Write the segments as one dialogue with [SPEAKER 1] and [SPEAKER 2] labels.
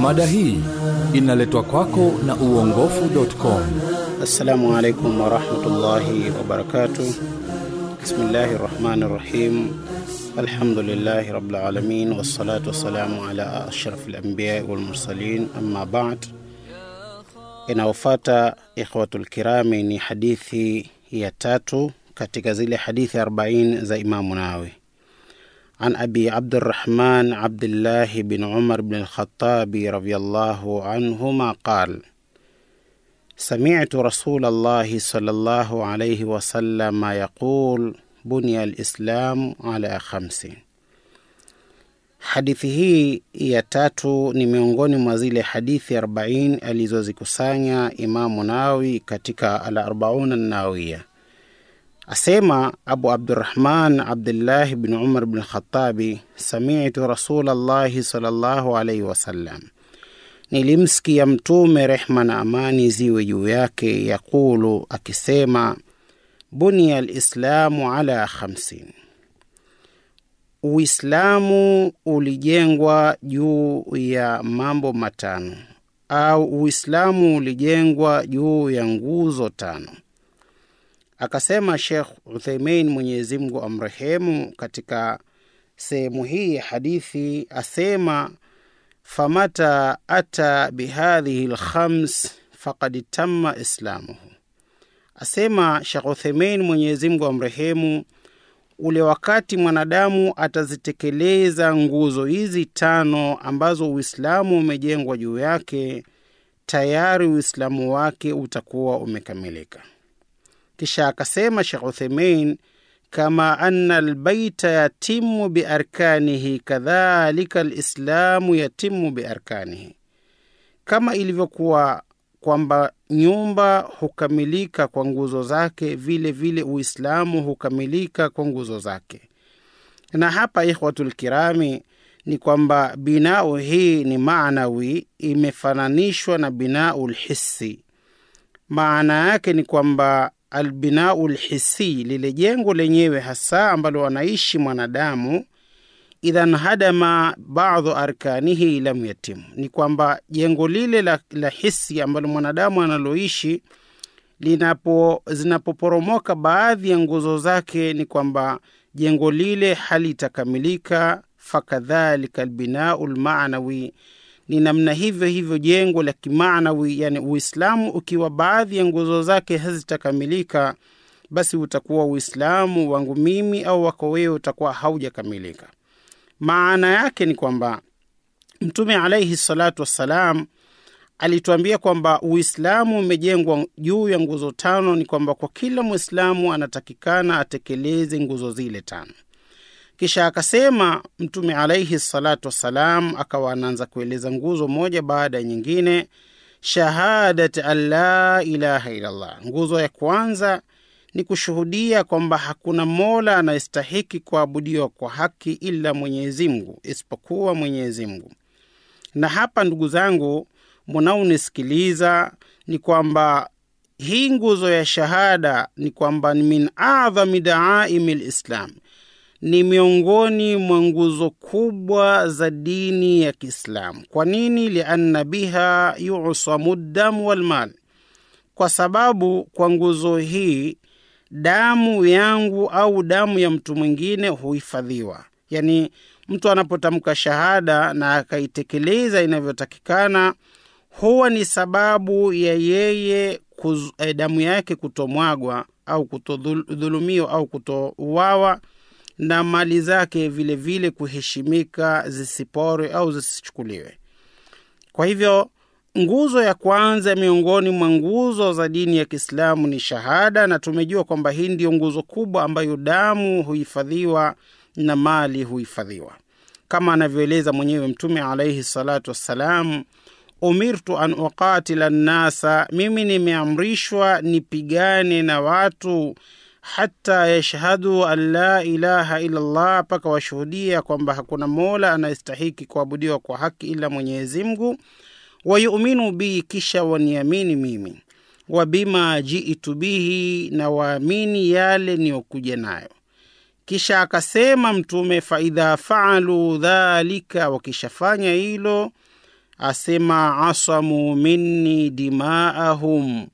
[SPEAKER 1] Mada hii inaletwa kwako na uongofu.com.
[SPEAKER 2] Assalamu alaikum warahmatullahi wabarakatuh. Bismillahi rahmani rahim. Alhamdulillahi rabbil alamin wassalatu wassalamu ala ashraf lambiyai walmursalin amma ba'd. Inayofuata ikhwatu lkirami ni hadithi ya tatu katika zile hadithi 40 za Imamu Nawawi. عن أبي عبد الرحمن عبد الله بن عمر بن الخطاب رضي الله عنهما قال سمعت رسول الله صلى الله عليه وسلم يقول بني الإسلام على خمس Hadithi hii ya tatu ni miongoni mwa zile hadithi 40 alizozikusanya Imamu Nawawi katika Al-Arbaun Nawawiya. Asema Abu abdurahman Abdullah bin Umar bin Khatabi, samitu Rasulallahi sallallahu alaihi wasallam, nilimsikia Mtume, rehma na amani ziwe juu yake, yaqulu, akisema bunia lislamu ala khamsin, Uislamu ulijengwa juu ya mambo matano, au Uislamu ulijengwa juu ya nguzo tano. Akasema Shekh Utheimin, Mwenyezi Mungu amrehemu, katika sehemu hii ya hadithi asema, famata ata bihadhihi lkhams fakad tamma islamuhu. Asema Shekh Utheimin, Mwenyezi Mungu amrehemu, ule wakati mwanadamu atazitekeleza nguzo hizi tano ambazo Uislamu umejengwa juu yake, tayari Uislamu wake utakuwa umekamilika. Kisha akasema Shekh uthaimain kama anna albaita yatimu biarkanihi kadhalika alislamu yatimu biarkanihi, kama ilivyokuwa kwamba nyumba hukamilika kwa nguzo zake, vile vile Uislamu hukamilika kwa nguzo zake. Na hapa ikhwatul kirami ni kwamba binau hii ni maanawi, imefananishwa na binau lhisi. Maana yake ni kwamba albinau lhisi, lile jengo lenyewe hasa ambalo wanaishi mwanadamu, idha nhadama badhu arkanihi lam yatimu, ni kwamba jengo lile la, la hisi ambalo mwanadamu analoishi linapo zinapoporomoka baadhi ya nguzo zake, ni kwamba jengo lile halitakamilika. Fakadhalika albinau lmanawi ni namna hivyo hivyo jengo la kimaanawi, yani Uislamu ukiwa baadhi ya nguzo zake hazitakamilika, basi utakuwa Uislamu wangu mimi au wako wewe utakuwa haujakamilika. Maana yake ni kwamba Mtume alaihi salatu wassalam alituambia kwamba Uislamu umejengwa juu ya nguzo tano. Ni kwamba kwa kila Mwislamu anatakikana atekeleze nguzo zile tano. Kisha akasema Mtume alaihi salatu wassalam, akawa anaanza kueleza nguzo moja baada ya nyingine. Shahadat an la ilaha illallah, nguzo ya kwanza ni kushuhudia kwamba hakuna mola anayestahiki kuabudiwa kwa haki ila Mwenyezi Mungu, isipokuwa Mwenyezi Mungu. Na hapa ndugu zangu munaonisikiliza, ni kwamba hii nguzo ya shahada ni kwamba ni min adhami daaimi lislam ni miongoni mwa nguzo kubwa za dini ya Kiislamu. Kwa nini? lianna biha yusamu damu walmal, kwa sababu kwa nguzo hii damu yangu au damu ya mtu mwingine huhifadhiwa. Yani mtu anapotamka shahada na akaitekeleza inavyotakikana, huwa ni sababu ya yeye kuz, eh, damu yake kutomwagwa au kutodhulumiwa au kutouawa na mali zake vilevile vile kuheshimika, zisiporwe au zisichukuliwe. Kwa hivyo nguzo ya kwanza miongoni mwa nguzo za dini ya Kiislamu ni shahada, na tumejua kwamba hii ndiyo nguzo kubwa ambayo damu huhifadhiwa na mali huhifadhiwa, kama anavyoeleza mwenyewe Mtume alaihi salatu wassalam, umirtu an uqatila nnasa, mimi nimeamrishwa nipigane na watu hata yashhadu an la ilaha illallah, mpaka washuhudia kwamba hakuna mola anayestahiki kuabudiwa kwa haki ila Mwenyezi Mungu, wayuminu bi, kisha waniamini mimi, wa bima jiitu bihi, na waamini yale niyokuja nayo, kisha akasema mtume faidha faalu dhalika wakishafanya hilo asema asamu minni dimaahum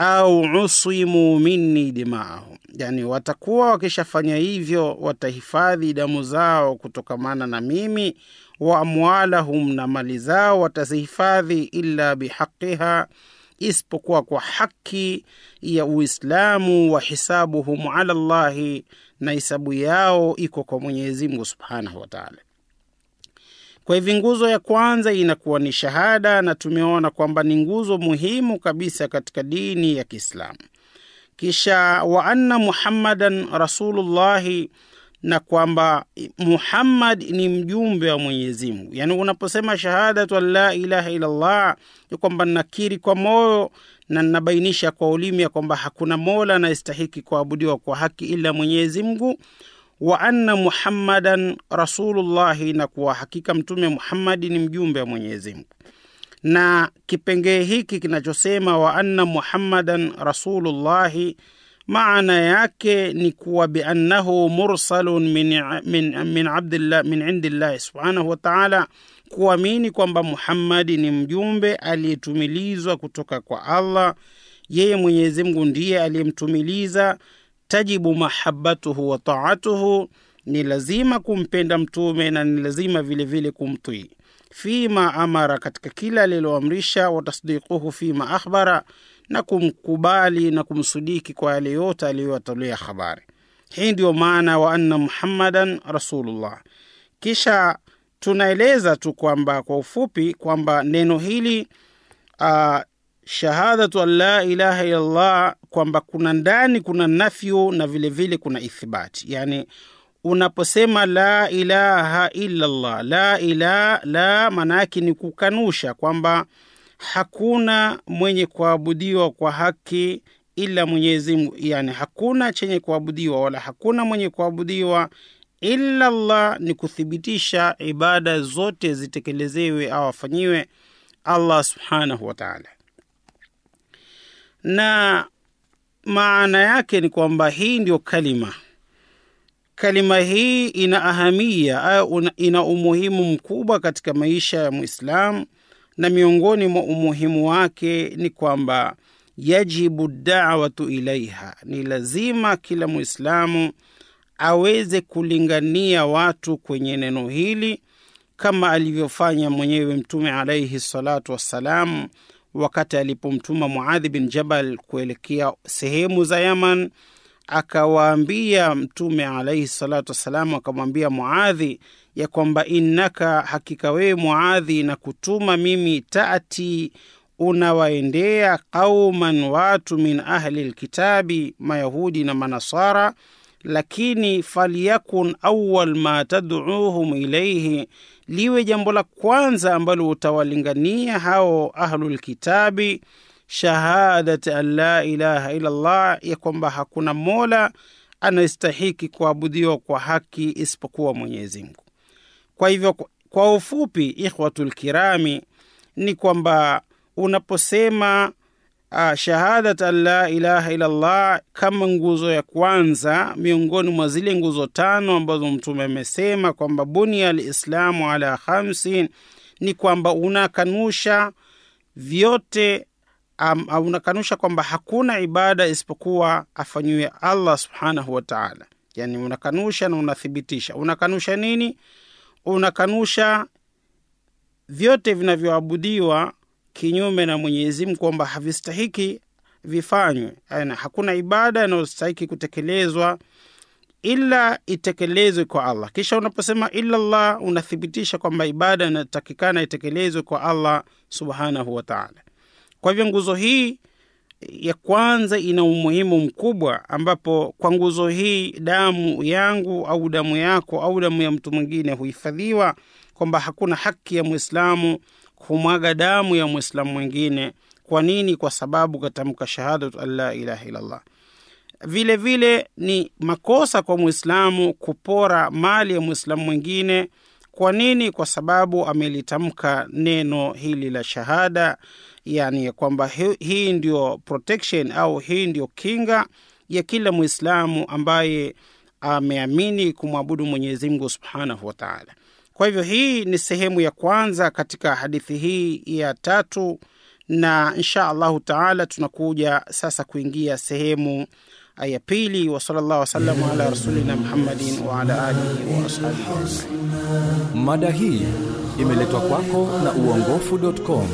[SPEAKER 2] au usimu minni dimaahum. Yani watakuwa wakishafanya hivyo watahifadhi damu zao kutokamana na mimi wa amwalahum na mali zao watazihifadhi illa bihaqiha isipokuwa kwa haki ya uislamu wa hisabuhum ala llahi na hisabu yao iko kwa mwenyezi mungu subhanahu wataala kwa hivi nguzo ya kwanza inakuwa ni shahada na tumeona kwamba ni nguzo muhimu kabisa katika dini ya kiislamu. Kisha wa anna muhammadan rasulullahi na kwamba muhammad ni mjumbe wa mwenyezi mungu. Yaani unaposema shahadatu an la ilaha illallah ni kwamba nakiri kwa moyo na nabainisha kwa ulimi ya kwamba hakuna mola anayestahiki kuabudiwa kwa haki ila mwenyezi mungu wa anna muhammadan rasulullahi na kuwa hakika mtume muhammadi ni mjumbe wa mwenyezi mungu. Na kipengee hiki kinachosema wa anna muhammadan rasulullahi maana yake ni kuwa biannahu mursalun min, min, min, abdillah, min indillahi subhanahu wataala kuamini kwamba muhammadi ni mjumbe aliyetumilizwa kutoka kwa allah. Yeye mwenyezi mungu ndiye aliyemtumiliza tajibu mahabatuhu wa taatuhu ni lazima kumpenda mtume na ni lazima vilevile kumtii. Fima amara katika kila aliloamrisha watasdiquhu fima akhbara na kumkubali na kumsudiki kwa yale yote aliyowatolea habari. Hii ndiyo maana wa anna muhammadan rasulullah. Kisha tunaeleza tu kwamba kwa ufupi kwamba neno hili uh, shahadatu an la ilaha illallah kwamba kuna ndani kuna nafyu na vilevile vile kuna ithibati. Yani unaposema la ilaha illallah la ilaha la maana yake ni kukanusha kwamba hakuna mwenye kuabudiwa kwa haki ila mwenyezi mungu yani hakuna chenye kuabudiwa wala hakuna mwenye kuabudiwa illa allah ni kuthibitisha ibada zote zitekelezewe au afanyiwe allah subhanahu wataala na maana yake ni kwamba hii ndio kalima. Kalima hii ina ahamia au ina umuhimu mkubwa katika maisha ya mwislamu na miongoni mwa umuhimu wake ni kwamba yajibu dawatu ilaiha. Ni lazima kila mwislamu aweze kulingania watu kwenye neno hili kama alivyofanya mwenyewe mtume alaihi salatu wassalam wakati alipomtuma muadhi bin jabal kuelekea sehemu za yaman akawaambia mtume alaihi salatu wassalam akamwambia muadhi ya kwamba innaka hakika wewe muadhi na kutuma mimi tati unawaendea qauman watu min ahli lkitabi mayahudi na manasara lakini falyakun awal ma taduuhum ilaihi liwe jambo la kwanza ambalo utawalingania hao ahlulkitabi shahadati an la ilaha illallah ya kwamba hakuna mola anayestahiki kuabudiwa kwa haki isipokuwa mwenyezi mungu. Kwa hivyo kwa ufupi ikhwatulkirami ni kwamba unaposema uh, shahadat an la ilaha illallah kama nguzo ya kwanza miongoni mwa zile nguzo tano ambazo mtume amesema kwamba bunia lislamu ala khamsin ni kwamba unakanusha vyote um, unakanusha kwamba hakuna ibada isipokuwa afanyiwe allah subhanahu wataala yani unakanusha na unathibitisha. Unakanusha nini? Unakanusha vyote vinavyoabudiwa kinyume na mwenyezi mungu kwamba havistahiki vifanywe. Yani hakuna ibada inayostahiki kutekelezwa ila itekelezwe kwa allah. Kisha unaposema illallah unathibitisha kwamba ibada inatakikana itekelezwe kwa allah subhanahu wataala kwa hivyo nguzo hii ya kwanza ina umuhimu mkubwa ambapo kwa nguzo hii damu yangu au damu yako au damu ya mtu mwingine huhifadhiwa kwamba hakuna haki ya mwislamu kumwaga damu ya mwislamu mwingine. Kwa nini? Kwa sababu katamka shahadatu an la ilaha illallah. Vile vile ni makosa kwa mwislamu kupora mali ya mwislamu mwingine. Kwa nini? Kwa sababu amelitamka neno hili la shahada yani kwamba hii, ndio protection au hii ndio kinga ya kila mwislamu ambaye ameamini kumwabudu mwenyezimngu subhanahu wa taala. Kwa hivyo hii ni sehemu ya kwanza katika hadithi hii ya tatu, na insha allahu taala tunakuja sasa kuingia sehemu ya pili. wa sallallahu wasallam ala rasulina Muhammadin wa ala alihi wa ashabihi.
[SPEAKER 1] Mada hii imeletwa kwako na uongofu.com.